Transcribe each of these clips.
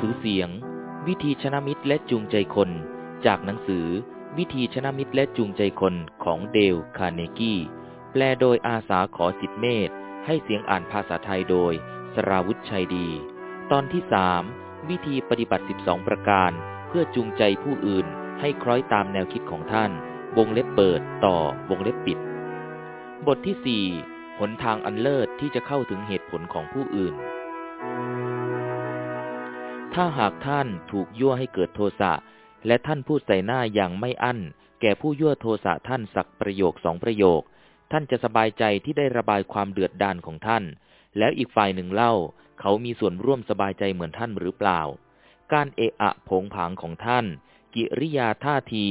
สือเสียง วิธีชนะมิตรและจูงใจคน จากหนังสือ วิธีชนะมิตรและจูงใจคนของเดลคาร์เนกี้ แปลโดยอาษาขอจิตต์เมตต์ให้เสียงอ่านภาษาไทยโดย สราวุธชัยดี ตอนที่สามวิธีปฏิบัติ 12 ประการ เพื่อจูงใจผู้อื่น ให้คล้อยตามแนวคิดของท่าน วงเล็บเปิดต่อวงเล็บปิด บทที่สี่หนทางอันเลิศที่จะเข้าถึงเหตุผลของผู้อื่น ถ้าหากท่านถูกยั่วให้เกิดโทสะ และท่านพูดใส่หน้าอย่างไม่อั้น แก่ผู้ยั่วโทสะท่านสักประโยคสองประโยค ท่านจะสบายใจที่ได้ระบายความเดือดดานของท่าน แล้วอีกฝ่ายหนึ่งเล่า เขามีส่วนร่วมสบายใจเหมือนท่านหรือเปล่า การเอะอะผงผางของท่าน กิริยาท่าที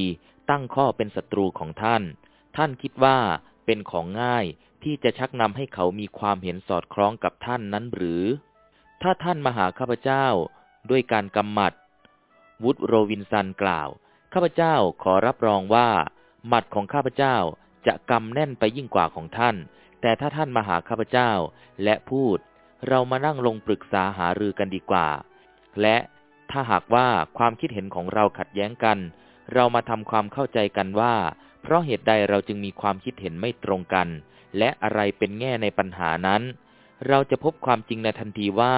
ตั้งข้อเป็นศัตรูของท่าน ท่านคิดว่าเป็นของง่ายที่จะชักนำให้เขามีความเห็นสอดคล้องกับท่านนั้นหรือ ถ้าท่านมาหาข้าพเจ้า ด้วยการกำหมัด วุฒโรวินสันกล่าว ข้าพเจ้าขอรับรองว่า หมัดของข้าพเจ้าจะกำแน่นไปยิ่งกว่าของท่าน แต่ถ้าท่านมาหาข้าพเจ้าและพูด เรามานั่งลงปรึกษาหารือกันดีกว่า และถ้าหากว่าความคิดเห็นของเราขัดแย้งกัน เรามาทำความเข้าใจกันว่า เพราะเหตุใดเราจึงมีความคิดเห็นไม่ตรงกัน และอะไรเป็นแง่ในปัญหานั้น เราจะพบความจริงในทันทีว่า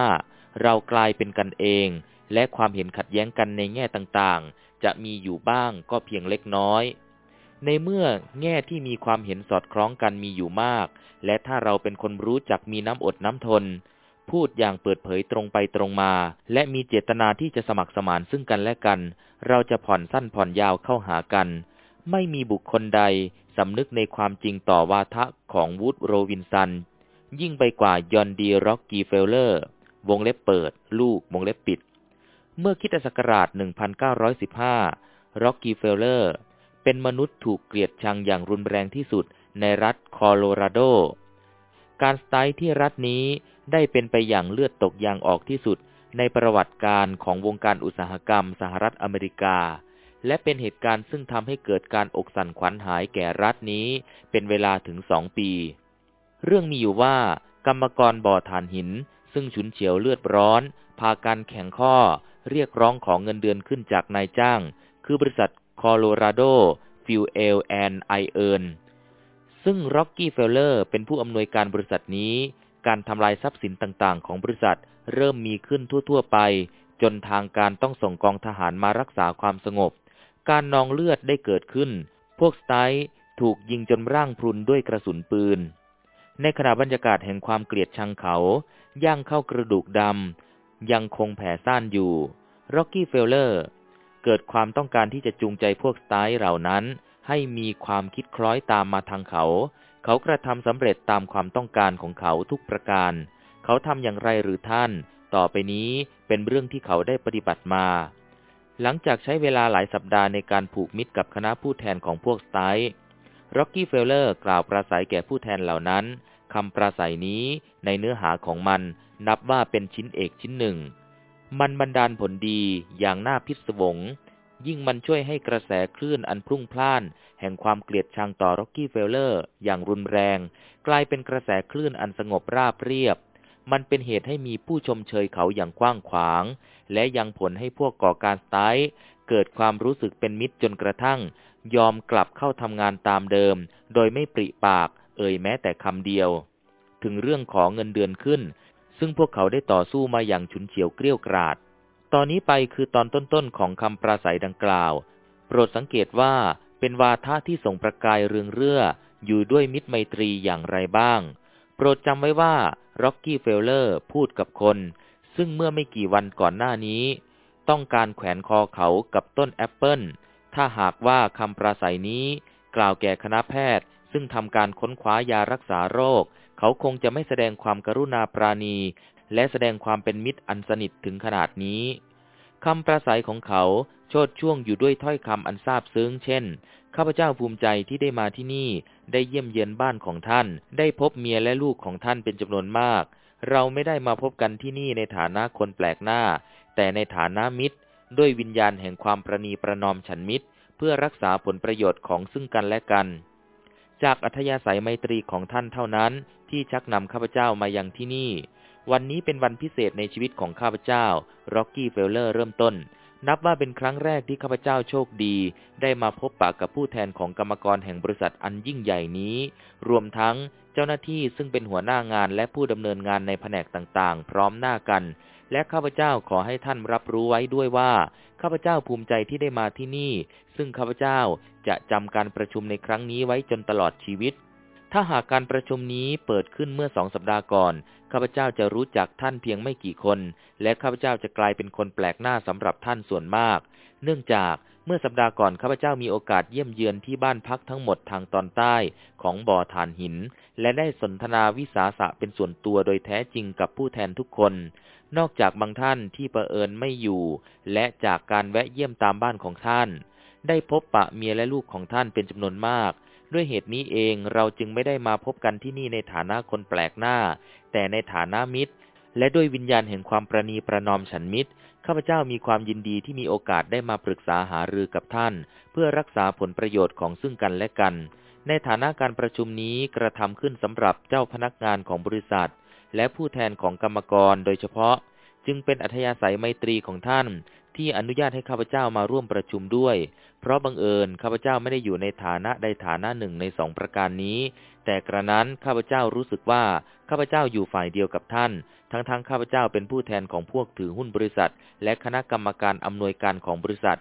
เรากลายเป็นกันเอง และความเห็นขัดแย้งกันในแง่ต่างๆ จะมีอยู่บ้างก็เพียงเล็กน้อย ในเมื่อแง่ที่มีความเห็นสอดคล้องกันมีอยู่มาก และถ้าเราเป็นคนรู้จักมีน้ำอดน้ำทน พูดอย่างเปิดเผยตรงไปตรงมา และมีเจตนาที่จะสมัครสมานซึ่งกันและกัน เราจะผ่อนสั้นผ่อนยาวเข้าหากัน ไม่มีบุคคลใดสำนึกในความจริงต่อวาทะของวูดโรว์ วิลสันยิ่งไปกว่าจอห์นดีร็อกกี้เฟลเลอร์ วงเล็บเปิด ลูก วงเล็บปิด เมื่อคริสต์ศักราช 1915 ร็อกกี้เฟลเลอร์ เป็นมนุษย์ถูกเกลียดชังอย่างรุนแรงที่สุดในรัฐโคโลราโด การสไตรค์ที่รัฐนี้ได้เป็นไปอย่างเลือดตกยางออกที่สุดในประวัติการณ์ของวงการอุตสาหกรรมสหรัฐอเมริกา และเป็นเหตุการณ์ซึ่งทำให้เกิดการอกสั่นขวัญหายแก่รัฐนี้เป็นเวลาถึงสองปี เรื่องมีอยู่ว่ากรรมกรบ่อถ่านหิน ซึ่งฉุนเฉียวเลือดร้อน พากันแข็งข้อ เรียกร้องขอเงินเดือนขึ้นจากนายจ้าง คือบริษัท Colorado Fuel and Iron ซึ่งร็อกกี้เฟลเลอร์เป็นผู้อำนวยการบริษัทนี้ การทำลายทรัพย์สินต่างๆ ของบริษัทเริ่มมีขึ้นทั่ว ๆ ไป จนทางการต้องส่งกองทหารมารักษาความสงบ การนองเลือดได้เกิดขึ้น พวกสไตรค์ถูกยิงจนร่างพรุนด้วยกระสุนปืน ในขณะบรรยากาศแห่งความเกลียดชังเขา ย่างเข้ากระดูกดำ ยังคงแผ่ซ่านอยู่ร็อกกี้เฟลเลอร์เกิดความต้องการที่จะจูงใจพวกสไตรค์เหล่านั้น ให้มีความคิดคล้อยตามมาทางเขา เขากระทำสำเร็จตามความต้องการของเขาทุกประการ เขาทำอย่างไรหรือท่าน ต่อไปนี้เป็นเรื่องที่เขาได้ปฏิบัติมา หลังจากใช้เวลาหลายสัปดาห์ในการผูกมิตรกับคณะผู้แทนของพวกสไตรค์ร็อกกี้เฟลเลอร์กล่าวปราศัยแก่ผู้แทนเหล่านั้น คำปราศัยนี้ในเนื้อหาของมันนับว่าเป็นชิ้นเอกชิ้นหนึ่ง มันบันดาลผลดีอย่างน่าพิศวง ยิ่งมันช่วยให้กระแสคลื่นอันพลุ่งพล่าน แห่งความเกลียดชังต่อร็อกกี้เฟลเลอร์ อย่างรุนแรง กลายเป็นกระแสคลื่นอันสงบราบเรียบ มันเป็นเหตุให้มีผู้ชมเชยเขาอย่างกว้างขวาง และยังผลให้พวกก่อการสไตล์เกิดความรู้สึกเป็นมิตรจนกระทั่ง ยอมกลับเข้าทำงานตามเดิม โดยไม่ปริปาก เอ่ยแม้แต่คำเดียว ถึงเรื่องของเงินเดือนขึ้น ซึ่งพวกเขาได้ต่อสู้มาอย่างฉุนเฉียวเกลี้ยกราด ตอนนี้ไปคือตอนต้นๆของคำปราศัยดังกล่าว โปรดสังเกตว่าเป็นวาทะที่ส่งประกายเรืองเรื่อ อยู่ด้วยมิตรไมตรีอย่างไรบ้าง โปรดจำไว้ว่าร็อกกี้เฟลเลอร์พูดกับคน ซึ่งเมื่อไม่กี่วันก่อนหน้านี้ ต้องการแขวนคอเขากับต้นแอปเปิลถ้าหากว่าคำปราศัยนี้กล่าวแก่คณะแพทย์ ซึ่งทำการค้นคว้ายารักษาโรค เขาคงจะไม่แสดงความกรุณาปราณี และแสดงความเป็นมิตรอันสนิทถึงขนาดนี้คำปราศัยของเขาโชดช่วงอยู่ด้วยถ้อยคำอันซาบซึ้งเช่น ข้าพเจ้าภูมิใจที่ได้มาที่นี่ ได้เยี่ยมเยียนบ้านของท่าน ได้พบเมียและลูกของท่านเป็นจำนวนมาก เราไม่ได้มาพบกันที่นี่ในฐานะคนแปลกหน้า แต่ในฐานะมิตร ด้วยวิญญาณแห่งความประนีประนอมฉันมิตร เพื่อรักษาผลประโยชน์ของซึ่งกันและกัน จากอัธยาศัยไมตรีของท่านเท่านั้นที่ชักนำข้าพเจ้ามายังที่นี่ วันนี้เป็นวันพิเศษในชีวิตของข้าพเจ้าร็อกกี้เฟลเลอร์เริ่มต้น นับว่าเป็นครั้งแรกที่ข้าพเจ้าโชคดี ได้มาพบปะกับผู้แทนของกรรมกรแห่งบริษัทอันยิ่งใหญ่นี้ รวมทั้งเจ้าหน้าที่ซึ่งเป็นหัวหน้างานและผู้ดำเนินงานในแผนกต่างๆ พร้อมหน้ากัน และข้าพเจ้าขอให้ท่านรับรู้ไว้ด้วยว่า ข้าพเจ้าภูมิใจที่ได้มาที่นี่ ซึ่งข้าพเจ้าจะจำการประชุมในครั้งนี้ไว้จนตลอดชีวิต ถ้าหากการประชุมนี้เปิดขึ้นเมื่อสองสัปดาห์ก่อน ข้าพเจ้าจะรู้จักท่านเพียงไม่กี่คน และข้าพเจ้าจะกลายเป็นคนแปลกหน้าสำหรับท่านส่วนมาก เนื่องจาก เมื่อสัปดาห์ก่อนข้าพเจ้ามีโอกาสเยี่ยมเยือนที่บ้านพักทั้งหมดทางตอนใต้ของบ่อฐานหิน และได้สนทนาวิสาสะเป็นส่วนตัวโดยแท้จริงกับผู้แทนทุกคน นอกจากบางท่านที่ประเอิญไม่อยู่ และจากการแวะเยี่ยมตามบ้านของท่าน ได้พบปะเมียและลูกของท่านเป็นจำนวนมาก ด้วยเหตุนี้เองเราจึงไม่ได้มาพบกันที่นี่ในฐานะคนแปลกหน้า แต่ในฐานะมิตร และด้วยวิญญาณแห่งความประนีประนอมฉันมิตร ข้าพเจ้ามีความยินดีที่มีโอกาสได้มาปรึกษาหารือกับท่าน เพื่อรักษาผลประโยชน์ของซึ่งกันและกัน ในฐานะการประชุมนี้กระทำขึ้นสำหรับเจ้าพนักงานของบริษัท และผู้แทนของกรรมกรโดยเฉพาะ จึงเป็นอัธยาศัยไมตรีของท่าน ที่อนุญาตให้ข้าพเจ้ามาร่วมประชุมด้วย เพราะบังเอิญข้าพเจ้าไม่ได้อยู่ในฐานะใดฐานะหนึ่งในสองประการนี้ แต่กระนั้นข้าพเจ้ารู้สึกว่าข้าพเจ้าอยู่ฝ่ายเดียวกับท่าน ทั้งๆที่ข้าพเจ้าเป็นผู้แทนของพวกถือหุ้นบริษัท และคณะกรรมการอำนวยการของบริษัท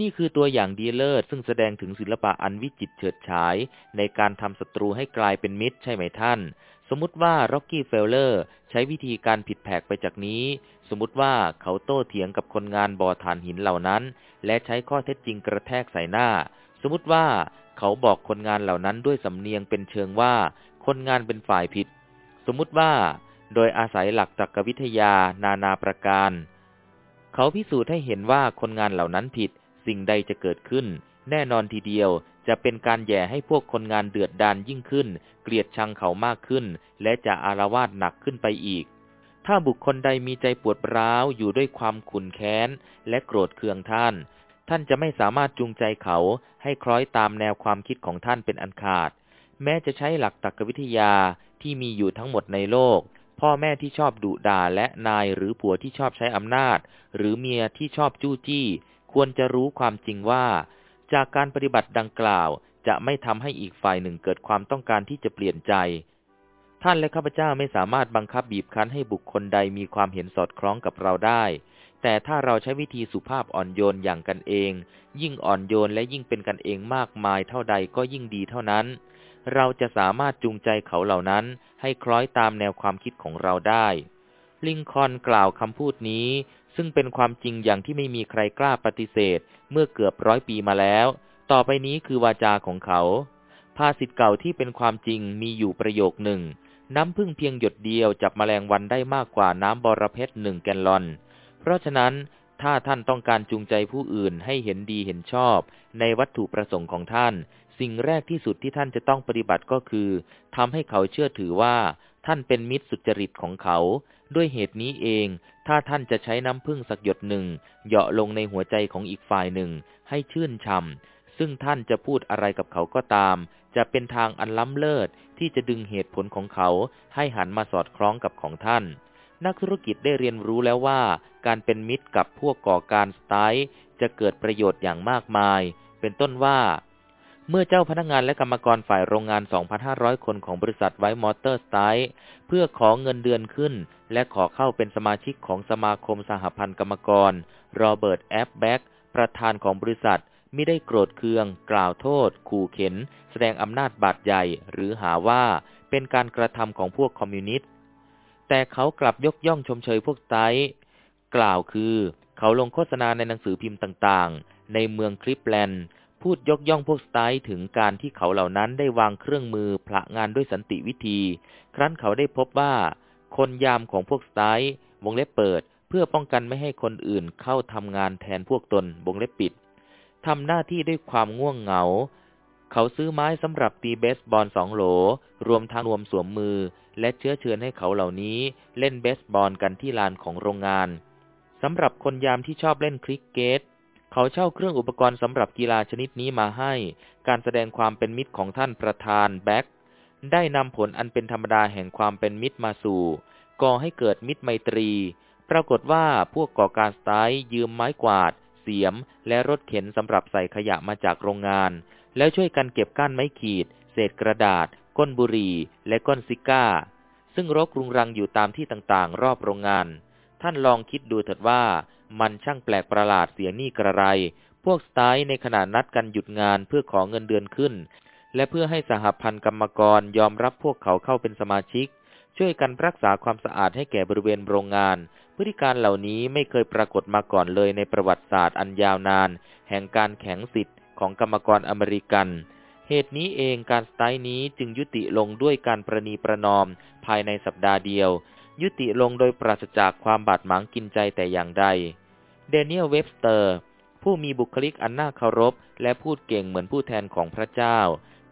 นี่คือตัวอย่างดีเลิศซึ่งแสดงถึงศิลปะอันวิจิตรเฉิดฉาย ในการทำศัตรูให้กลายเป็นมิตรใช่ไหมท่านสมมติว่าร็อกกี้เฟลเลอร์ใช้วิธีการผิดแผกไปจากนี้ สมมติว่าเขาโต้เถียงกับคนงานบ่อถ่านหินเหล่านั้น และใช้ข้อเท็จจริงกระแทกใส่หน้า สมมติว่าเขาบอกคนงานเหล่านั้นด้วยสำเนียงเป็นเชิงว่า คนงานเป็นฝ่ายผิด สมมติว่า โดยอาศัยหลักตรรกวิทยานานาประการ เขาพิสูจน์ให้เห็นว่าคนงานเหล่านั้นผิด สิ่งใดจะเกิดขึ้น แน่นอนทีเดียวจะเป็นการแย่ให้พวกคนงานเดือดดานยิ่งขึ้น เกลียดชังเขามากขึ้น และจะอารวาสหนักขึ้นไปอีก ถ้าบุคคลใดมีใจปวดร้าวอยู่ด้วยความขุนแค้น และโกรธเคืองท่าน ท่านจะไม่สามารถจูงใจเขาให้คล้อยตามแนวความคิดของท่านเป็นอันขาด แม้จะใช้หลักตรรกวิทยาที่มีอยู่ทั้งหมดในโลก พ่อแม่ที่ชอบดุด่าและนายหรือผัวที่ชอบใช้อำนาจ หรือเมียที่ชอบจู้จี้ ควรจะรู้ความจริงว่า จากการปฏิบัติดังกล่าว จะไม่ทำให้อีกฝ่ายหนึ่งเกิดความต้องการที่จะเปลี่ยนใจ ท่านและข้าพเจ้าไม่สามารถบังคับบีบคั้นให้บุคคลใดมีความเห็นสอดคล้องกับเราได้ แต่ถ้าเราใช้วิธีสุภาพอ่อนโยนอย่างกันเอง ยิ่งอ่อนโยนและยิ่งเป็นกันเองมากมายเท่าใดก็ยิ่งดีเท่านั้น เราจะสามารถจูงใจเขาเหล่านั้น ให้คล้อยตามแนวความคิดของเราได้ ลิงคอนกล่าวคำพูดนี้ ซึ่งเป็นความจริงอย่างที่ไม่มีใครกล้าปฏิเสธ เมื่อเกือบร้อยปีมาแล้ว ต่อไปนี้คือวาจาของเขา ภาษิตเก่าที่เป็นความจริงมีอยู่ประโยคหนึ่ง น้ำพึ่งเพียงหยดเดียวจับมแมลงวันได้มากกว่าน้ำบอระเพ็ดหนึ่งแกนลอน เพราะฉะนั้นถ้าท่านต้องการจูงใจผู้อื่นให้เห็นดีเห็นชอบ ในวัตถุประสงค์ของท่าน สิ่งแรกที่สุดที่ท่านจะต้องปฏิบัติก็คือทำให้เขาเชื่อถือว่า ท่านเป็นมิตรสุจริตของเขา ด้วยเหตุนี้เอง ถ้าท่านจะใช้น้ำพึ่งสักหยดหนึ่งเหยาะลงในหัวใจของอีกฝ่ายหนึ่ง ให้ชื่นช่ำ ซึ่งท่านจะพูดอะไรกับเขาก็ตาม จะเป็นทางอันล้ำเลิศที่จะดึงเหตุผลของเขาให้หันมาสอดคล้องกับของท่าน นักธุรกิจได้เรียนรู้แล้วว่า การเป็นมิตรกับพวกก่อการสไตล์จะเกิดประโยชน์อย่างมากมาย เป็นต้นว่า เมื่อเจ้าพนักงานและกรรมกรฝ่ายโรงงาน 2,500 คนของบริษัท White Motor สไตรค์เพื่อขอเงินเดือนขึ้น และขอเข้าเป็นสมาชิกของสมาคมสหพันธ์กรรมกร โรเบิร์ต เอฟแบล็กประธานของบริษัท มิได้โกรธเคือง กล่าวโทษ ขู่เข็ญ แสดงอำนาจบาดใหญ่ หรือหาว่าเป็นการกระทำของพวกคอมมิวนิสต์ แต่เขากลับยกย่องชมเชยพวกสไตรค์กล่าวคือ เขาลงโฆษณาในหนังสือพิมพ์ต่างๆ ในเมืองคลีฟแลนด์ พูดยกย่องพวกสไตล์ถึงการที่เขาเหล่านั้นได้วางเครื่องมือผละงานด้วยสันติวิธี ครั้นเขาได้พบว่า คนยามของพวกสไตล์วงเล็บเปิด เพื่อป้องกันไม่ให้คนอื่นเข้าทำงานแทนพวกตนวงเล็บปิด ทำหน้าที่ด้วยความง่วงเหงา เขาซื้อไม้สำหรับตีเบสบอลสองโหล รวมทั้งรวมสวมมือ และเชื้อเชิญให้เขาเหล่านี้เล่นเบสบอลกันที่ลานของโรงงานสำหรับคนยามที่ชอบเล่นคริกเกต เขาเช่าเครื่องอุปกรณ์สำหรับกีฬาชนิดนี้มาให้ การแสดงความเป็นมิตรของท่านประธานแบ็กได้นำผลอันเป็นธรรมดาแห่งความเป็นมิตรมาสู่ก่อให้เกิดมิตรไมตรี ปรากฏว่าพวกก่อการสไตล์ยืมไม้กวาด เสียม และรถเข็นสำหรับใส่ขยะมาจากโรงงาน แล้วช่วยกันเก็บก้านไม้ขีด เศษกระดาษ ก้นบุหรี่ และก้นซิก้า ซึ่งรกรุงรังอยู่ตามที่ต่างๆ รอบโรงงาน ท่านลองคิดดูเถิดว่า มันช่างแปลกประหลาดเสียนี่กระไร พวกสไตล์ในขณะนัดกันหยุดงานเพื่อขอเงินเดือนขึ้น และเพื่อให้สหพันธ์กรรมกรยอมรับพวกเขาเข้าเป็นสมาชิก ช่วยกันรักษาความสะอาดให้แก่บริเวณโรงงาน พฤติการเหล่านี้ไม่เคยปรากฏมาก่อนเลยในประวัติศาสตร์อันยาวนาน แห่งการแข่งสิทธิ์ของกรรมกรอเมริกัน เหตุนี้เองการสไตล์นี้จึงยุติลงด้วยการประนีประนอมภายในสัปดาห์เดียว ยุติลงโดยปราศจากความบาดหมางกินใจแต่อย่างใด เดนิเอลเวบสเตอร์ ผู้มีบุคลิกอันน่าเคารพ และพูดเก่งเหมือนผู้แทนของพระเจ้า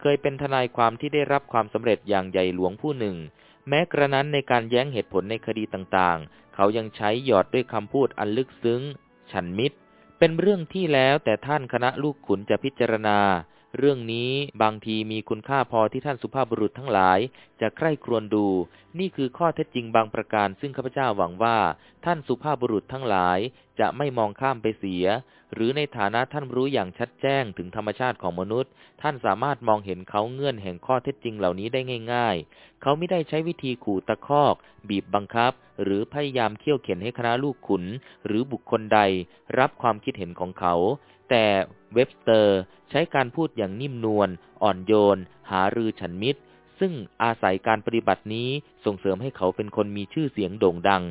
เคยเป็นทนายความที่ได้รับความสำเร็จอย่างใหญ่หลวงผู้หนึ่ง แม้กระนั้นในการแย้งเหตุผลในคดีต่างๆ เขายังใช้หยอดด้วยคำพูดอันลึกซึ้ง ฉันมิตร เป็นเรื่องที่แล้วแต่ท่านคณะลูกขุนจะพิจารณา เรื่องนี้บางทีมีคุณค่าพอที่ท่านสุภาพบุรุษทั้งหลาย จะใคร่ครวญดู นี่คือข้อเท็จจริงบางประการ ซึ่งข้าพเจ้าหวังว่าท่านสุภาพบุรุษทั้งหลายจะไม่มองข้ามไปเสีย หรือในฐานะท่านรู้อย่างชัดแจ้งถึงธรรมชาติของมนุษย์ ท่านสามารถมองเห็นเขาเงื่อนแห่งข้อเท็จจริงเหล่านี้ได้ง่าย ๆ เขาไม่ได้ใช้วิธีขู่ตะคอก บีบบังคับ หรือพยายามเขี่ยวเข็นให้คณะลูกขุน หรือบุคคลใด รับความคิดเห็นของเขา แต่เว็บสเตอร์ ใช้การพูดอย่างนิ่มนวลอ่อนโยน หารือฉันมิตร ซึ่งอาศัยการปฏิบัตินี้ส่งเสริมให้เขาเป็นคนมีชื่อเสียงโด่งดัง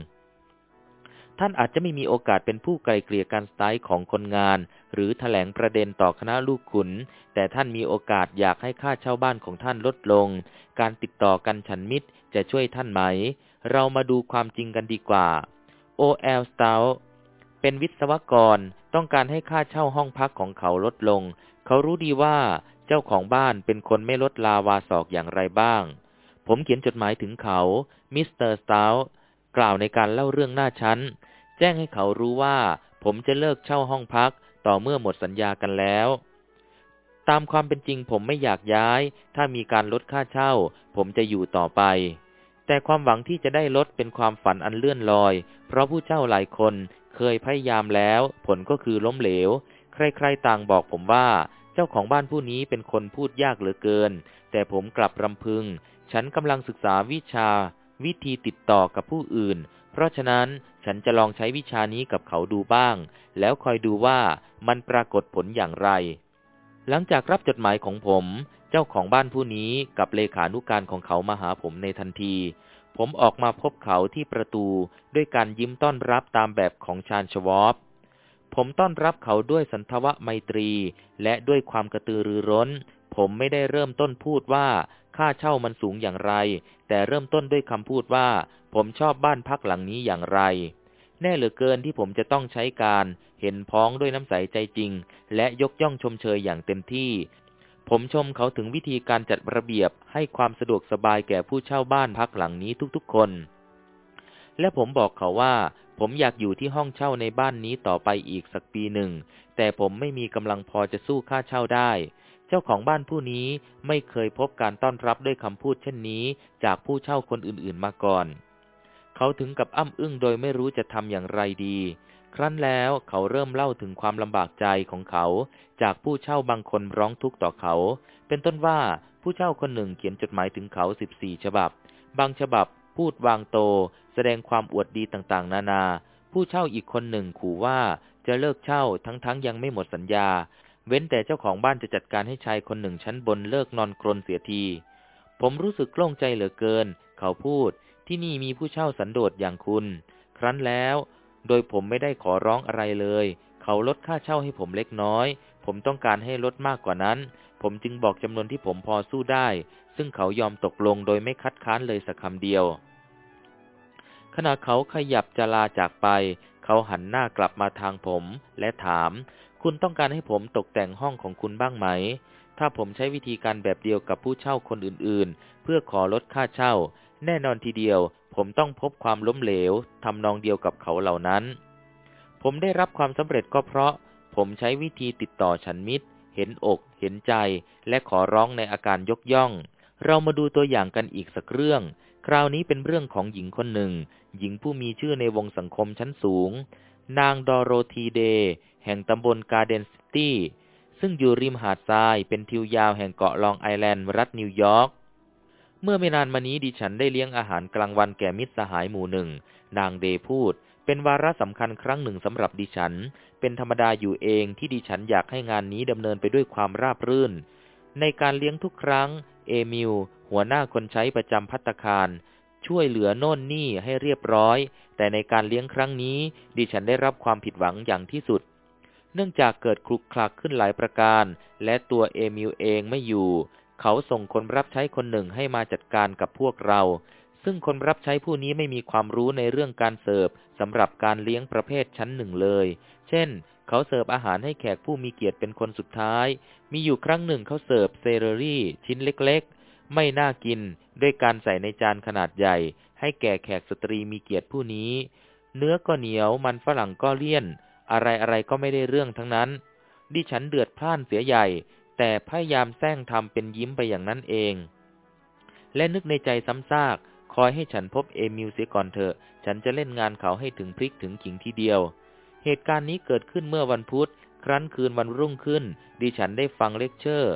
ท่านอาจจะไม่มีโอกาสเป็นผู้ไกลเกลี่ยการสไตล์ของคนงาน หรือถแถลงประเด็นต่อคณะลูกขุน แต่ท่านมีโอกาสอยากให้ค่าเช่าบ้านของท่านลดลง การติดต่อกันฉันมิตรจะช่วยท่านไหม เรามาดูความจริงกันดีกว่า O.L. s t o u เป็นวิศวกรต้องการให้ค่าเช่าห้องพักของเขาลดลง เขารู้ดีว่าเจ้าของบ้านเป็นคนไม่ลดลาวาศอกอย่างไรบ้าง ผมเขียนจดหมายถึงเขา มิสเตอร์ Straub กล่าวในการเล่าเรื่องหน้าชั้น แจ้งให้เขารู้ว่า ผมจะเลิกเช่าห้องพักต่อเมื่อหมดสัญญากันแล้ว ตามความเป็นจริงผมไม่อยากย้าย ถ้ามีการลดค่าเช่า ผมจะอยู่ต่อไป แต่ความหวังที่จะได้ลดเป็นความฝันอันเลื่อนลอย เพราะผู้เช่าหลายคนเคยพยายามแล้ว ผลก็คือล้มเหลว ใครๆต่างบอกผมว่าเจ้าของบ้านผู้นี้เป็นคนพูดยากเหลือเกิน แต่ผมกลับรำพึง ฉันกำลังศึกษาวิชา วิธีติดต่อกับผู้อื่น เพราะฉะนั้นฉันจะลองใช้วิชานี้กับเขาดูบ้าง แล้วคอยดูว่ามันปรากฏผลอย่างไร หลังจากรับจดหมายของผม เจ้าของบ้านผู้นี้กับเลขานุการของเขามาหาผมในทันที ผมออกมาพบเขาที่ประตูด้วยการยิ้มต้อนรับตามแบบของชาญชวอปผมต้อนรับเขาด้วยสันทวะไมตรี และด้วยความกระตือรือร้น ผมไม่ได้เริ่มต้นพูดว่าค่าเช่ามันสูงอย่างไร แต่เริ่มต้นด้วยคำพูดว่า ผมชอบบ้านพักหลังนี้อย่างไร แน่เหลือเกินที่ผมจะต้องใช้การเห็นพ้องด้วยน้ำใสใจจริง และยกย่องชมเชยอย่างเต็มที่ ผมชมเขาถึงวิธีการจัดระเบียบให้ความสะดวกสบายแก่ผู้เช่าบ้านพักหลังนี้ทุกๆคน และผมบอกเขาว่า ผมอยากอยู่ที่ห้องเช่าในบ้านนี้ต่อไปอีกสักปีหนึ่ง แต่ผมไม่มีกำลังพอจะสู้ค่าเช่าได้ เจ้าของบ้านผู้นี้ไม่เคยพบการต้อนรับด้วยคำพูดเช่นนี้ จากผู้เช่าคนอื่นๆมาก่อน เขาถึงกับอ้ำอึ้งโดยไม่รู้จะทำอย่างไรดี ครั้นแล้วเขาเริ่มเล่าถึงความลำบากใจของเขา จากผู้เช่าบางคนร้องทุกข์ต่อเขา เป็นต้นว่าผู้เช่าคนหนึ่งเขียนจดหมายถึงเขาสิบสี่ฉบับ บางฉบับพูดวางโต แสดงความอวดดีต่างๆ นานา ผู้เช่าอีกคนหนึ่งขู่ว่าจะเลิกเช่าทั้งๆ ยังไม่หมดสัญญา เว้นแต่เจ้าของบ้านจะจัดการให้ชายคนหนึ่งชั้นบนเลิกนอนกรนเสียที ผมรู้สึกโล่งใจเหลือเกิน เขาพูด ที่นี่มีผู้เช่าสันโดษอย่างคุณ ครั้นแล้ว โดยผมไม่ได้ขอร้องอะไรเลย เขาลดค่าเช่าให้ผมเล็กน้อย ผมต้องการให้ลดมากกว่านั้น ผมจึงบอกจำนวนที่ผมพอสู้ได้ ซึ่งเขายอมตกลงโดยไม่คัดค้านเลยสักคำเดียว ขณะเขาขยับจะลาจากไป เขาหันหน้ากลับมาทางผมและถาม คุณต้องการให้ผมตกแต่งห้องของคุณบ้างไหม ถ้าผมใช้วิธีการแบบเดียวกับผู้เช่าคนอื่นๆ เพื่อขอลดค่าเช่า แน่นอนทีเดียว ผมต้องพบความล้มเหลวทำนองเดียวกับเขาเหล่านั้น ผมได้รับความสำเร็จก็เพราะ ผมใช้วิธีติดต่อฉันมิตร เห็นอกเห็นใจ และขอร้องในอาการยกย่อง เรามาดูตัวอย่างกันอีกสักเรื่องคราวนี้เป็นเรื่องของหญิงคนหนึ่ง หญิงผู้มีชื่อในวงสังคมชั้นสูง นางดอโรธีเดย์ แห่งตำบลการ์เดนซิตี้ ซึ่งอยู่ริมหาดทรายเป็นทิวยาวแห่งเกาะลองไอแลนด์รัฐนิวยอร์ก เมื่อไม่นานมานี้ดิฉันได้เลี้ยงอาหารกลางวันแก่มิตรสหายหมู่หนึ่ง นางเดย์พูด เป็นวาระสำคัญครั้งหนึ่งสำหรับดิฉัน เป็นธรรมดาอยู่เองที่ดิฉันอยากให้งานนี้ดำเนินไปด้วยความราบรื่น ในการเลี้ยงทุกครั้ง เอมิลหัวหน้าคนใช้ประจำพัตคารช่วยเหลือโน่นนี่ให้เรียบร้อย แต่ในการเลี้ยงครั้งนี้ ดิฉันได้รับความผิดหวังอย่างที่สุด เนื่องจากเกิดคลุกคลักขึ้นหลายประการ และตัวเอมิลเองไม่อยู่ เขาส่งคนรับใช้คนหนึ่งให้มาจัดการกับพวกเรา ซึ่งคนรับใช้ผู้นี้ไม่มีความรู้ในเรื่องการเสิร์ฟสำหรับการเลี้ยงประเภทชั้นหนึ่งเลย เช่น เขาเสิร์ฟอาหารให้แขกผู้มีเกียรติเป็นคนสุดท้าย มีอยู่ครั้งหนึ่งเขาเสิร์ฟเซเลอรี่ ชิ้นเล็กๆ ไม่น่ากิน ด้วยการใส่ในจานขนาดใหญ่ ให้แก่แขกสตรีมีเกียรติผู้นี้ เนื้อก็เหนียวมันฝรั่งก็เลี่ยน อะไรอะไรก็ไม่ได้เรื่องทั้งนั้น ดิฉันเดือดพล่านเสียใหญ่ แต่พยายามแสร้งทำเป็นยิ้มไปอย่างนั้นเอง และนึกในใจซ้ำซากคอยให้ฉันพบเอมิลเสียก่อนเถอะ ฉันจะเล่นงานเขาให้ถึงพริกถึงขิงทีเดียว เหตุการณ์นี้เกิดขึ้นเมื่อวันพุธ ครั้นคืนวันรุ่งขึ้น ดิฉันได้ฟังเลคเชอร์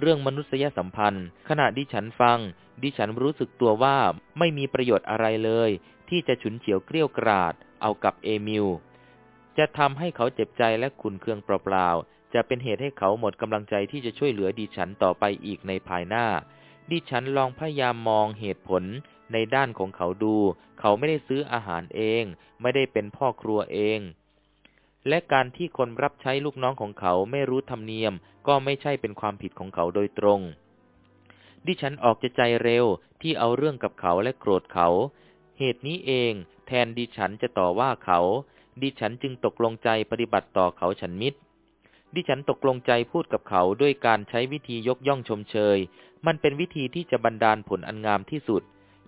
เรื่องมนุษยสัมพันธ์ ขณะดิฉันฟัง ดิฉันรู้สึกตัวว่าไม่มีประโยชน์อะไรเลย ที่จะฉุนเฉียวเกลี้ยวกราด เอากับเอมิล จะทำให้เขาเจ็บใจและขุนเคืองเปล่าๆ จะเป็นเหตุให้เขาหมดกำลังใจที่จะช่วยเหลือดิฉันต่อไปอีกในภายหน้า ดิฉันลองพยายามมองเหตุผลในด้านของเขาดู เขาไม่ได้ซื้ออาหารเอง ไม่ได้เป็นพ่อครัวเอง และการที่คนรับใช้ลูกน้องของเขาไม่รู้ธรรมเนียม ก็ไม่ใช่เป็นความผิดของเขาโดยตรง ดิฉันออกจะใจเร็วที่เอาเรื่องกับเขาและโกรธเขา เหตุนี้เอง แทนดิฉันจะต่อว่าเขา ดิฉันจึงตกลงใจปฏิบัติต่อเขาฉันมิตร ดิฉันตกลงใจพูดกับเขาด้วยการใช้วิธียกย่องชมเชย มันเป็นวิธีที่จะบันดาลผลอันงามที่สุด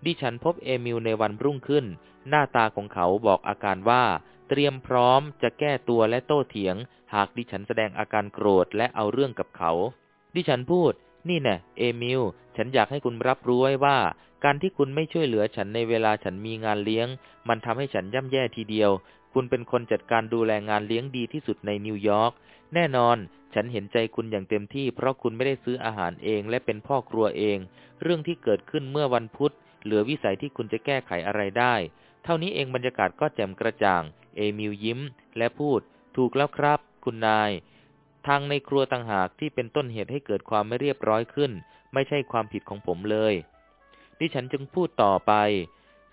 ดิฉันพบเอมิลในวันรุ่งขึ้น หน้าตาของเขาบอกอาการว่า เตรียมพร้อมจะแก้ตัวและโต้เถียง หากดิฉันแสดงอาการโกรธและเอาเรื่องกับเขา ดิฉันพูด นี่แน่เอมิล ฉันอยากให้คุณรับรู้ไว้ว่าการที่คุณไม่ช่วยเหลือฉันในเวลาฉันมีงานเลี้ยง มันทำให้ฉันย่ำแย่ทีเดียว คุณเป็นคนจัดการดูแลงานเลี้ยงดีที่สุดในนิวยอร์ก แน่นอน ฉันเห็นใจคุณอย่างเต็มที่ เพราะคุณไม่ได้ซื้ออาหารเองและเป็นพ่อครัวเอง เรื่องที่เกิดขึ้นเมื่อวันพุธ เหลือวิสัยที่คุณจะแก้ไขอะไรได้ เท่านี้เองบรรยากาศก็แจ่มกระจ่าง เอมิลยิ้ม และพูด ถูกแล้วครับ คุณนาย ทางในครัวต่างหากที่เป็นต้นเหตุให้เกิดความไม่เรียบร้อยขึ้น ไม่ใช่ความผิดของผมเลย ดิฉันจึงพูดต่อไป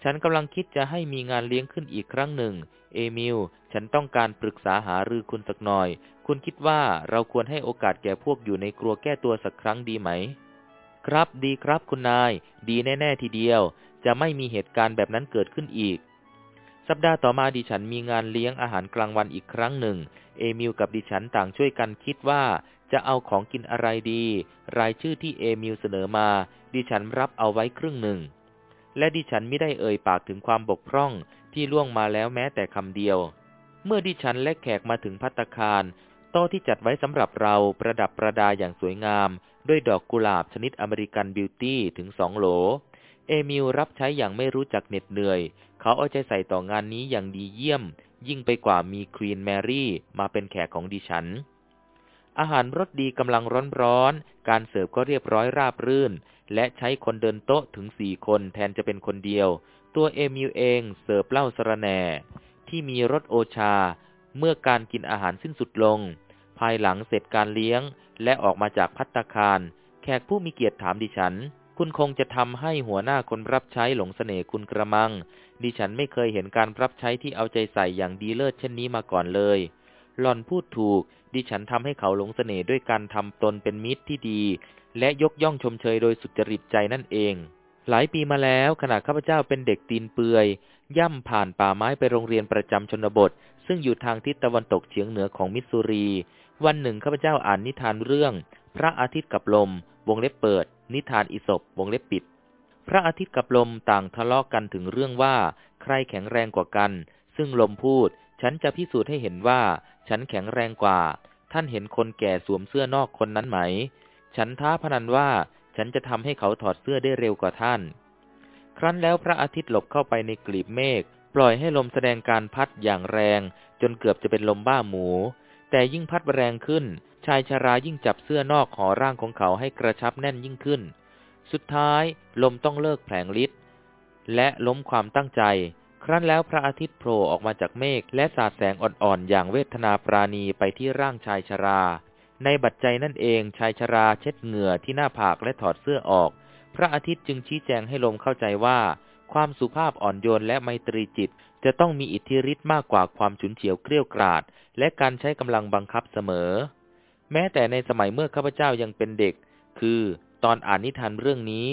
ฉันกำลังคิดจะให้มีงานเลี้ยงขึ้นอีกครั้งหนึ่ง เอมิล ฉันต้องการปรึกษาหารือคุณสักหน่อย คุณคิดว่าเราควรให้โอกาสแก่พวกอยู่ในครัวแก้ตัวสักครั้งดีไหม ครับดีครับคุณนาย ดีแน่ ๆ ทีเดียว จะไม่มีเหตุการณ์แบบนั้นเกิดขึ้นอีก สัปดาห์ต่อมาดิฉันมีงานเลี้ยงอาหารกลางวันอีกครั้งหนึ่ง เอมิลกับดิฉันต่างช่วยกันคิดว่าจะเอาของกินอะไรดี รายชื่อที่เอมิลเสนอมา ดิฉันรับเอาไว้ครึ่งหนึ่ง และดิฉันไม่ได้เอ่ยปากถึงความบกพร่องที่ล่วงมาแล้วแม้แต่คำเดียว เมื่อดิฉันและแขกมาถึงพัตตาคารโต๊ะที่จัดไว้สำหรับเราประดับประดาอย่างสวยงาม ด้วยดอกกุหลาบชนิดอเมริกันบิวตี้ถึงสองโหล เอมิลรับใช้อย่างไม่รู้จักเหน็ดเหนื่อย เขาเอาใจใส่ต่องานนี้อย่างดีเยี่ยม ยิ่งไปกว่ามีควีนแมรี่มาเป็นแขกของดิฉัน อาหารรสดีกำลังร้อนๆ การเสิร์ฟก็เรียบร้อยราบรื่น และใช้คนเดินโต๊ะถึงสี่คนแทนจะเป็นคนเดียว ตัวเอมิลเองเสิร์ฟเหล้าสระแหน่ที่มีรสโอชา เมื่อการกินอาหารสิ้นสุดลง ภายหลังเสร็จการเลี้ยง และออกมาจากพัตตาคาร แขกผู้มีเกียรติถามดิฉัน คุณคงจะทำให้หัวหน้าคนรับใช้หลงเสน่ห์คุณกระมัง ดิฉันไม่เคยเห็นการรับใช้ที่เอาใจใส่อย่างดีเลิศเช่นนี้มาก่อนเลย หล่อนพูดถูก ดิฉันทำให้เขาหลงเสน่ห์ด้วยการทำตนเป็นมิตรที่ดี และยกย่องชมเชยโดยสุจริตใจนั่นเอง หลายปีมาแล้วขณะข้าพเจ้าเป็นเด็กตีนเปือย ย่ำผ่านป่าไม้ไปโรงเรียนประจำชนบท ซึ่งอยู่ทางทิศตะวันตกเฉียงเหนือของมิสซูรี วันหนึ่งข้าพเจ้าอ่านนิทานเรื่อง พระอาทิตย์กับลม วงเล็บเปิด นิทานอิศบวงเล็บปิด พระอาทิตย์กับลมต่างทะเลาะกกันถึงเรื่องว่า ใครแข็งแรงกว่ากัน ซึ่งลมพูด ฉันจะพิสูจน์ให้เห็นว่า ฉันแข็งแรงกว่า ท่านเห็นคนแก่สวมเสื้อนอกคนนั้นไหม ฉันท้าพนันว่า ฉันจะทำให้เขาถอดเสื้อได้เร็วกว่าท่าน ครั้นแล้วพระอาทิตย์หลบเข้าไปในกลีบเมฆ ปล่อยให้ลมแสดงการพัดอย่างแรง จนเกือบจะเป็นลมบ้าหมู แต่ยิ่งพัดแรงขึ้น ชายชารายิ่งจับเสื้อนอกห่อร่างของเขาให้กระชับแน่นยิ่งขึ้น สุดท้ายลมต้องเลิกแผลงฤทธิ์และล้มความตั้งใจ ครั้นแล้วพระอาทิตย์โผล่ออกมาจากเมฆและสาดแสงอ่อนๆ อย่างเวทนาปราณีไปที่ร่างชายชรา ในบัดใจนั่นเองชายชราเช็ดเหงื่อที่หน้าผากและถอดเสื้อออก พระอาทิตย์จึงชี้แจงให้ลมเข้าใจว่า ความสุภาพอ่อนโยนและไมตรีจิต จะต้องมีอิทธิฤทธิ์มากกว่าความฉุนเฉียวเกลี้ยวกราดและการใช้กำลังบังคับเสมอ แม้แต่ในสมัยเมื่อข้าพเจ้ายังเป็นเด็ก คือตอนอ่านนิทานเรื่องนี้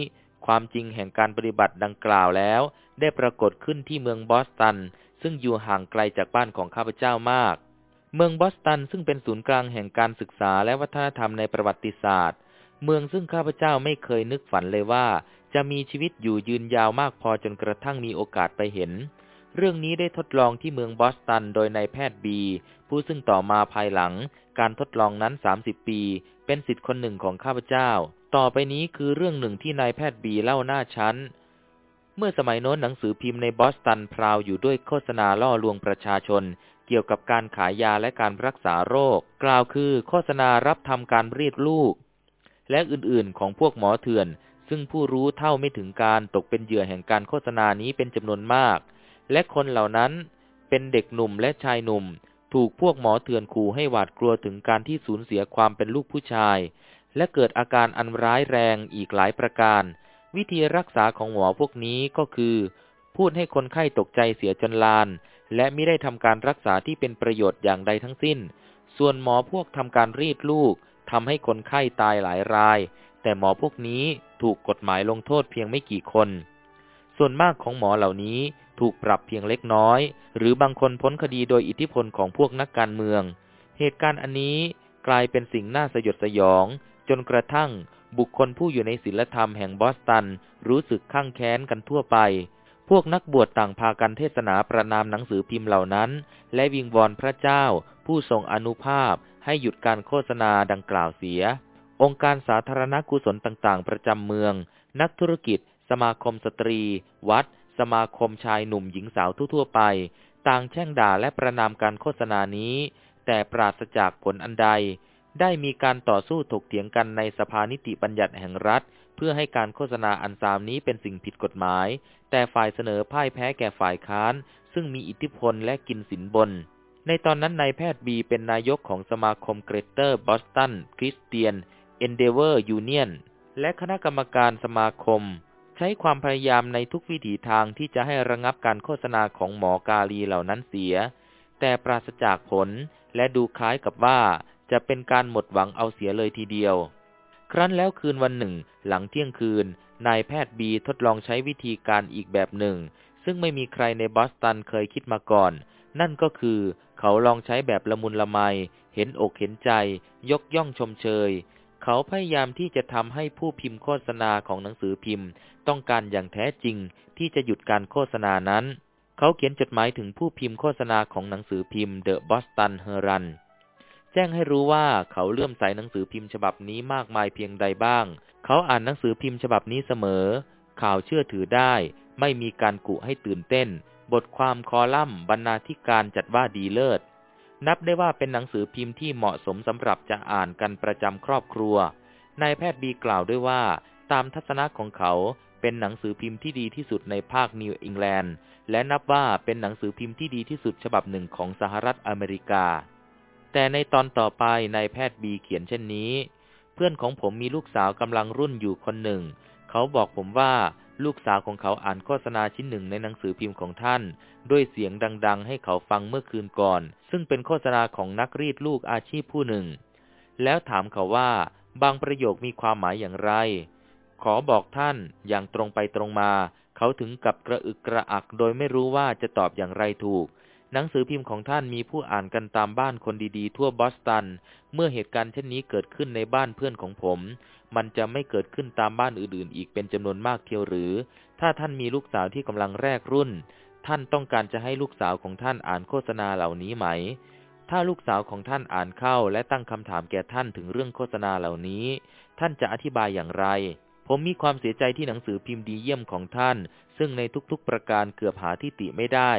ความจริงแห่งการปฏิบัติดังกล่าวแล้ว ได้ปรากฏขึ้นที่เมืองบอสตัน ซึ่งอยู่ห่างไกลจากบ้านของข้าพเจ้ามาก เมืองบอสตันซึ่งเป็นศูนย์กลางแห่งการศึกษาและวัฒนธรรมในประวัติศาสตร์ เมืองซึ่งข้าพเจ้าไม่เคยนึกฝันเลยว่า จะมีชีวิตอยู่ยืนยาวมากพอจนกระทั่งมีโอกาสไปเห็น เรื่องนี้ได้ทดลองที่เมืองบอสตันโดยนายแพทย์บี ผู้ซึ่งต่อมาภายหลัง การทดลองนั้น 30 ปี เป็นสิทธิ์คนหนึ่งของข้าพเจ้า ต่อไปนี้คือเรื่องหนึ่งที่นายแพทย์บีเล่าหน้าชั้น เมื่อสมัยโน้นหนังสือพิมพ์ในบอสตันพราวอยู่ด้วยโฆษณาล่อลวงประชาชน เกี่ยวกับการขายยาและการรักษาโรค กล่าวคือโฆษณารับทำการรีดลูก และอื่นๆ ของพวกหมอเถื่อน ซึ่งผู้รู้เท่าไม่ถึงการตกเป็นเหยื่อแห่งการโฆษณานี้เป็นจำนวนมาก และคนเหล่านั้นเป็นเด็กหนุ่มและชายหนุ่ม ถูกพวกหมอเถื่อนขู่ให้หวาดกลัวถึงการที่สูญเสียความเป็นลูกผู้ชาย และเกิดอาการอันร้ายแรงอีกหลายประการ วิธีรักษาของหมอพวกนี้ก็คือ พูดให้คนไข้ตกใจเสียจนลาน และไม่ได้ทำการรักษาที่เป็นประโยชน์อย่างใดทั้งสิ้น ส่วนหมอพวกทำการรีดลูกทำให้คนไข้ตายหลายราย แต่หมอพวกนี้ถูกกฎหมายลงโทษเพียงไม่กี่คน ส่วนมากของหมอเหล่านี้ถูกปรับเพียงเล็กน้อย หรือบางคนพ้นคดีโดยอิทธิพลของพวกนักการเมือง เหตุการณ์อันนี้กลายเป็นสิ่งน่าสยดสยอง จนกระทั่งบุคคลผู้อยู่ในศีลธรรมแห่งบอสตัน รู้สึกข้างแค้นกันทั่วไป พวกนักบวชต่างพากันเทศนาประนามหนังสือพิมพ์เหล่านั้น และวิงวอนพระเจ้า ผู้ทรงอนุภาพ ให้หยุดการโฆษณาดังกล่าวเสีย องค์การสาธารณกุศลต่างๆ ประจำเมือง นักธุรกิจ สมาคมสตรี วัด สมาคมชายหนุ่มหญิงสาวทั่วๆไป ต่างแช่งด่าและประนามการโฆษณานี้ แต่ปราศจากผลอันใด ได้มีการต่อสู้ถกเถียงกันในสภานิติบัญญัติแห่งรัฐ เพื่อให้การโฆษณาอันซามนี้เป็นสิ่งผิดกฎหมาย แต่ฝ่ายเสนอพ่ายแพ้แก่ฝ่ายค้าน ซึ่งมีอิทธิพลและกินสินบน ในตอนนั้นนายแพทย์บีเป็นนายกของสมาคม Greater Boston Christian Endeavor Union และคณะกรรมการสมาคม ใช้ความพยายามในทุกวิถีทางที่จะให้ระงับการโฆษณาของหมอกาลีเหล่านั้นเสีย แต่ปราศจากผลและดูคล้ายกับว่า จะเป็นการหมดหวังเอาเสียเลยทีเดียว ครั้นแล้วคืนวันหนึ่ง หลังเที่ยงคืน นายแพทย์บีทดลองใช้วิธีการอีกแบบหนึ่ง ซึ่งไม่มีใครในบอสตันเคยคิดมาก่อน นั่นก็คือเขาลองใช้แบบละมุนละไม เห็นอกเห็นใจ ยกย่องชมเชย เขาพยายามที่จะทำให้ผู้พิมพ์โฆษณาของหนังสือพิมพ์ ต้องการอย่างแท้จริงที่จะหยุดการโฆษณานั้น เขาเขียนจดหมายถึงผู้พิมพ์โฆษณาของหนังสือพิมพ์เดอะบอสตันเฮอรัน แจ้งให้รู้ว่าเขาเลื่อมใสหนังสือพิมพ์ฉบับนี้มากมายเพียงใดบ้าง เขาอ่านหนังสือพิมพ์ฉบับนี้เสมอ ข่าวเชื่อถือได้ ไม่มีการกุให้ตื่นเต้น บทความคอลัมน์บรรณาธิการจัดว่าดีเลิศ นับได้ว่าเป็นหนังสือพิมพ์ที่เหมาะสมสำหรับจะอ่านกันประจำครอบครัวนายแพทย์บีกล่าวด้วยว่า ตามทัศนะของเขาเป็นหนังสือพิมพ์ที่ดีที่สุดในภาคนิวอิงแลนด์ และนับว่าเป็นหนังสือพิมพ์ที่ดีที่สุดฉบับหนึ่งของสหรัฐอเมริกา แต่ในตอนต่อไปนายแพทย์บีเขียนเช่นนี้ เพื่อนของผมมีลูกสาวกำลังรุ่นอยู่คนหนึ่ง เขาบอกผมว่าลูกสาวของเขาอ่านโฆษณาชิ้นหนึ่งในหนังสือพิมพ์ของท่าน ด้วยเสียงดัง ๆ ให้เขาฟังเมื่อคืนก่อน ซึ่งเป็นโฆษณาของนักรีดลูกอาชีพผู้หนึ่ง แล้วถามเขาว่าบางประโยคมีความหมายอย่างไร ขอบอกท่านอย่างตรงไปตรงมา เขาถึงกับกระอึกกระอักโดยไม่รู้ว่าจะตอบอย่างไรถูก หนังสือพิมพ์ของท่านมีผู้อ่านกันตามบ้านคนดีๆ ทั่วบอสตัน เมื่อเหตุการณ์เช่นนี้เกิดขึ้นในบ้านเพื่อนของผม มันจะไม่เกิดขึ้นตามบ้านอื่นๆ อีกเป็นจำนวนมากเทียวหรือ ถ้าท่านมีลูกสาวที่กำลังแรกรุ่น ท่านต้องการจะให้ลูกสาวของท่านอ่านโฆษณาเหล่านี้ไหม ถ้าลูกสาวของท่านอ่านเข้าและตั้งคำถามแก่ท่านถึงเรื่องโฆษณาเหล่านี้ ท่านจะอธิบายอย่างไร ผมมีความเสียใจที่หนังสือพิมพ์ดีเยี่ยมของท่าน ซึ่งในทุกๆประการเกือบหาที่ติไม่ได้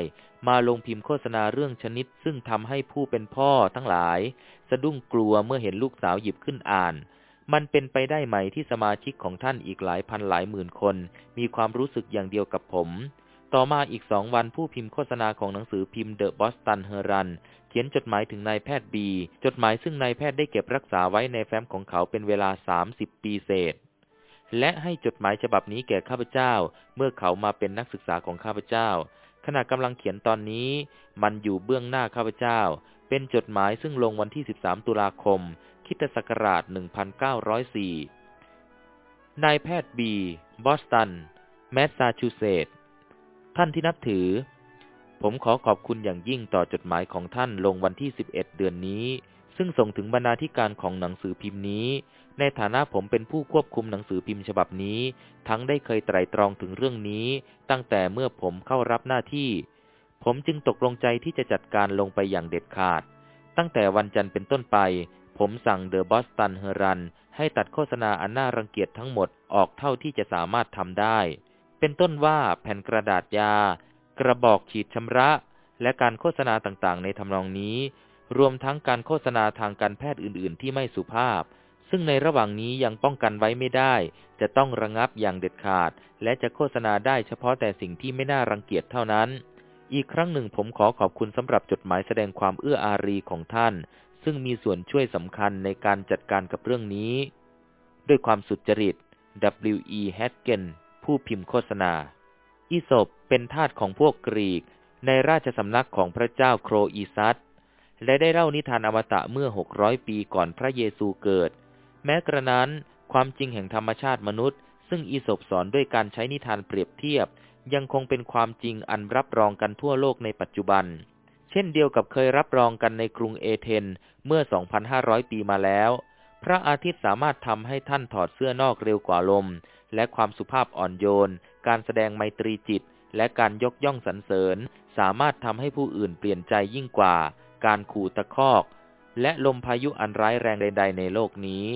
มาลงพิมพ์โฆษณาเรื่องชนิด ซึ่งทำให้ผู้เป็นพ่อทั้งหลาย สะดุ้งกลัวเมื่อเห็นลูกสาวหยิบขึ้นอ่าน มันเป็นไปได้ไหมที่สมาชิกของท่านอีกหลายพันหลายหมื่นคน มีความรู้สึกอย่างเดียวกับผม ต่อมาอีกสองวันผู้พิมพ์โฆษณาของหนังสือพิมพ์เดอะบอสตันเฮรันเขียนจดหมายถึงนายแพทย์บีจดหมายซึ่งนายแพทย์ได้เก็บรักษาไว้ในแฟ้มของเขาเป็นเวลาสามสิบปีเศษ และให้จดหมายฉบับนี้แก่ข้าพเจ้า เมื่อเขามาเป็นนักศึกษาของข้าพเจ้า ขณะกำลังเขียนตอนนี้ มันอยู่เบื้องหน้าข้าพเจ้า เป็นจดหมายซึ่งลงวันที่ 13 ตุลาคม คิตศักราช 1904 นายแพทย์บี บอสตัน แมสซาชูเซตส์ ท่านที่นับถือ ผมขอขอบคุณอย่างยิ่งต่อจดหมายของท่านลงวันที่ 11 เดือนนี้ ซึ่งส่งถึงบรรณาธิการของหนังสือพิมพ์นี้ ในฐานะผมเป็นผู้ควบคุมหนังสือพิมพ์ฉบับนี้ ทั้งได้เคยไตร่ตรองถึงเรื่องนี้ ตั้งแต่เมื่อผมเข้ารับหน้าที่ ผมจึงตกลงใจที่จะจัดการลงไปอย่างเด็ดขาด ตั้งแต่วันจันทร์เป็นต้นไป ผมสั่งเดอะบอสตันเฮรันให้ตัดโฆษณาอันน่ารังเกียจทั้งหมดออกเท่าที่จะสามารถทำได้ เป็นต้นว่าแผ่นกระดาษยา กระบอกฉีดชำระ และการโฆษณาต่างๆ ในทำนองนี้ รวมทั้งการโฆษณาทางการแพทย์อื่น ๆ ที่ไม่สุภาพ ซึ่งในระหว่างนี้ยังป้องกันไว้ไม่ได้ จะต้องระงับอย่างเด็ดขาด และจะโฆษณาได้เฉพาะแต่สิ่งที่ไม่น่ารังเกียจเท่านั้น อีกครั้งหนึ่งผมขอขอบคุณสำหรับจดหมายแสดงความเอื้ออารีของท่าน ซึ่งมีส่วนช่วยสำคัญในการจัดการกับเรื่องนี้ ด้วยความสุจริต W.E. h a t g e n ผู้พิมพ์โฆษณา อีศบเป็นทาสของพวกกรีก ในราชสำนักของพระเจ้าโครอีซัสและได้เล่านิทานอมตะเมื่อ 600 ปีก่อนพระเยซูเกิด แม้กระนั้น ความจริงแห่งธรรมชาติมนุษย์ ซึ่งอีศบสอนด้วยการใช้นิทานเปรียบเทียบ ยังคงเป็นความจริงอันรับรองกันทั่วโลกในปัจจุบัน เช่นเดียวกับเคยรับรองกันในกรุงเอเธนเมื่อ 2,500 ปีมาแล้ว พระอาทิตย์สามารถทำให้ท่านถอดเสื้อนอกเร็วกว่าลม และความสุภาพอ่อนโยน การแสดงไมตรีจิต และการยกย่องสรรเสริญ สามารถทำให้ผู้อื่นเปลี่ยนใจยิ่งกว่า การขู่ตะคอกและลมพายุอันร้ายแรงใด ๆ ในโลกนี้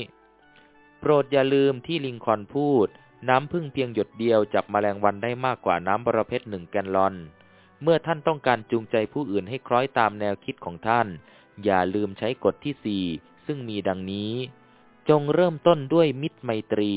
โปรดอย่าลืมที่ลิงคอนพูด น้ำพึ่งเพียงหยดเดียวจับมแมลงวันได้มากกว่าน้ำบรเพชรหนึ่งแกนลอน เมื่อท่านต้องการจูงใจผู้อื่นให้คล้อยตามแนวคิดของท่าน อย่าลืมใช้กฎที่สี่ซึ่งมีดังนี้ จงเริ่มต้นด้วยมิตรไมตรี